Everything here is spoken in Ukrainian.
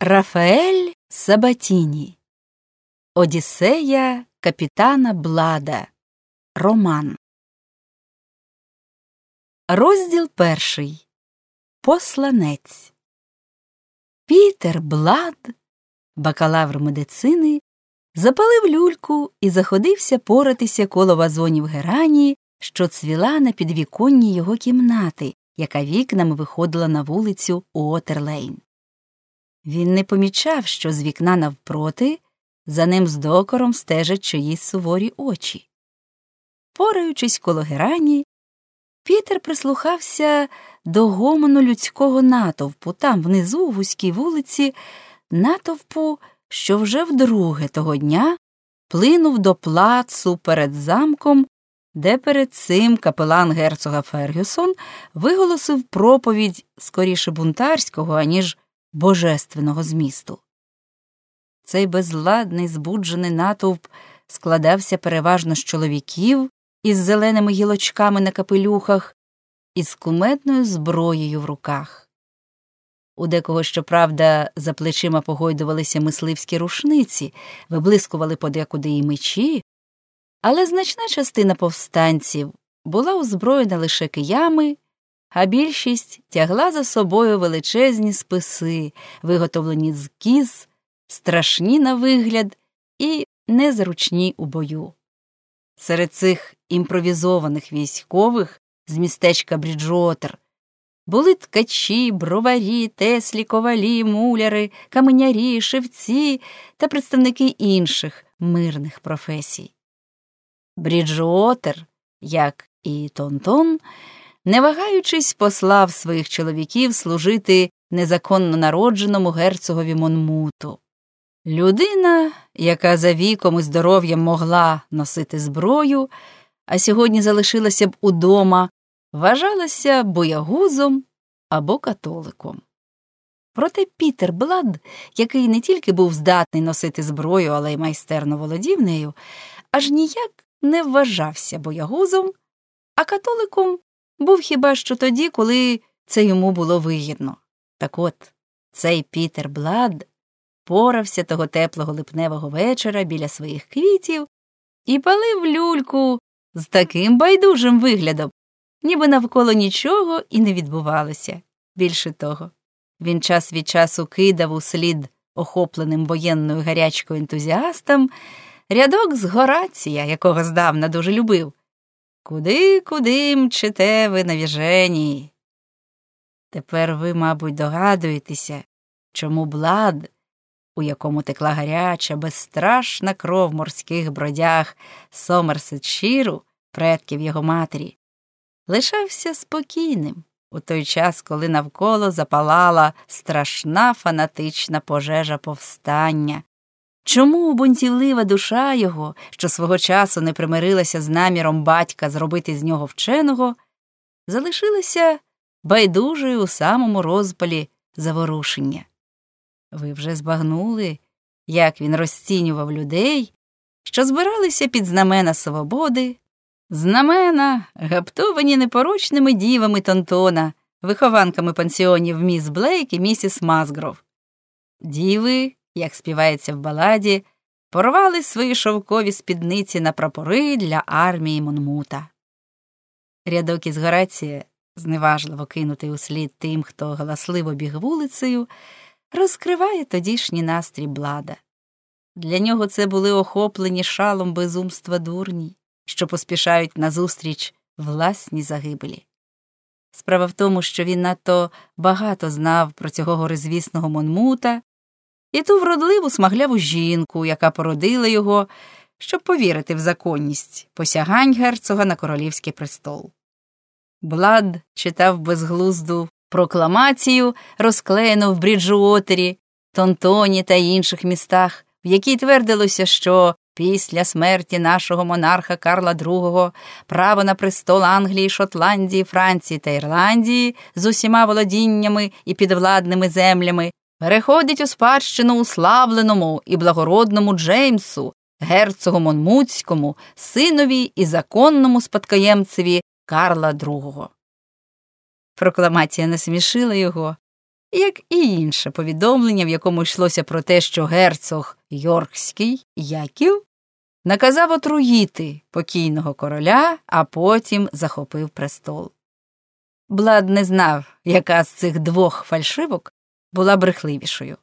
Рафаель Сабатіні Одіссея капітана Блада. Роман. Розділ перший. Посланець. Пітер Блад, бакалавр медицини, запалив люльку і заходився поратися коло вазонів герані, що цвіла на підвіконні його кімнати, яка вікнами виходила на вулицю Уотерлейн. Він не помічав, що з вікна навпроти за ним з докором стежать чиїсь суворі очі. Пораючись коло герані, Пітер прислухався до гомону людського натовпу там, внизу, в вузькій вулиці, натовпу, що вже вдруге того дня плинув до плацу перед замком, де перед цим капелан герцога Фергюсон виголосив проповідь скоріше бунтарського, аніж божественного змісту. Цей безладний збуджений натовп складався переважно з чоловіків із зеленими гілочками на капелюхах і з кумедною зброєю в руках. У декого, щоправда, за плечима погойдувалися мисливські рушниці, виблискували подекуди і мечі, але значна частина повстанців була озброєна лише киями а більшість тягла за собою величезні списи, виготовлені з кіз, страшні на вигляд і незручні у бою. Серед цих імпровізованих військових з містечка Бріджотер були ткачі, броварі, теслі, ковалі, муляри, каменярі, шевці та представники інших мирних професій. Бріджотер, як і Тонтон, не вагаючись, послав своїх чоловіків служити незаконно народженому герцогові Монмуту. Людина, яка за віком і здоров'ям могла носити зброю, а сьогодні залишилася б удома, вважалася боягузом або католиком. Проте Пітер Блад, який не тільки був здатний носити зброю, але й майстерно володів нею, аж ніяк не вважався боягузом, а католиком був хіба що тоді, коли це йому було вигідно. Так от цей Пітер Блад порався того теплого липневого вечора біля своїх квітів і палив люльку з таким байдужим виглядом, ніби навколо нічого і не відбувалося. Більше того, він час від часу кидав у слід охопленим воєнною гарячкою ентузіастам рядок з Горація, якого здавна дуже любив. Куди, куди мчите ви навіжені? Тепер ви, мабуть, догадуєтеся, чому блад, у якому текла гаряча, безстрашна кров морських бродяг Сомерсетшіру, предків його матері, лишався спокійним у той час, коли навколо запалала страшна фанатична пожежа повстання, Чому бунтівлива душа його, що свого часу не примирилася з наміром батька зробити з нього вченого, залишилася байдужою у самому розпалі заворушення? Ви вже збагнули, як він розцінював людей, що збиралися під знамена свободи, знамена, гаптовані непорочними дівами Тонтона, вихованками пансіонів міс Блейк і місіс Мазгров. Діви як співається в баладі, порвали свої шовкові спідниці на прапори для армії Монмута. Рядок із Горація, зневажливо кинутий услід тим, хто галасливо біг вулицею, розкриває тодішній настрій блада. Для нього це були охоплені шалом безумства дурні, що поспішають назустріч власній загибелі. Справа в тому, що він надто багато знав про цього горизвісного Монмута і ту вродливу смагляву жінку, яка породила його, щоб повірити в законність посягань герцога на королівський престол. Блад читав безглузду прокламацію, розклеєну в Бріджуотері, Тонтоні та інших містах, в якій твердилося, що після смерті нашого монарха Карла II право на престол Англії, Шотландії, Франції та Ірландії з усіма володіннями і підвладними землями переходить у спадщину уславленому і благородному Джеймсу, герцогу Монмутському, синові і законному спадкоємцеві Карла II. Прокламація насмішила його, як і інше повідомлення, в якому йшлося про те, що герцог Йоркський Яків наказав отруїти покійного короля, а потім захопив престол. Блад не знав, яка з цих двох фальшивок була брехливішою.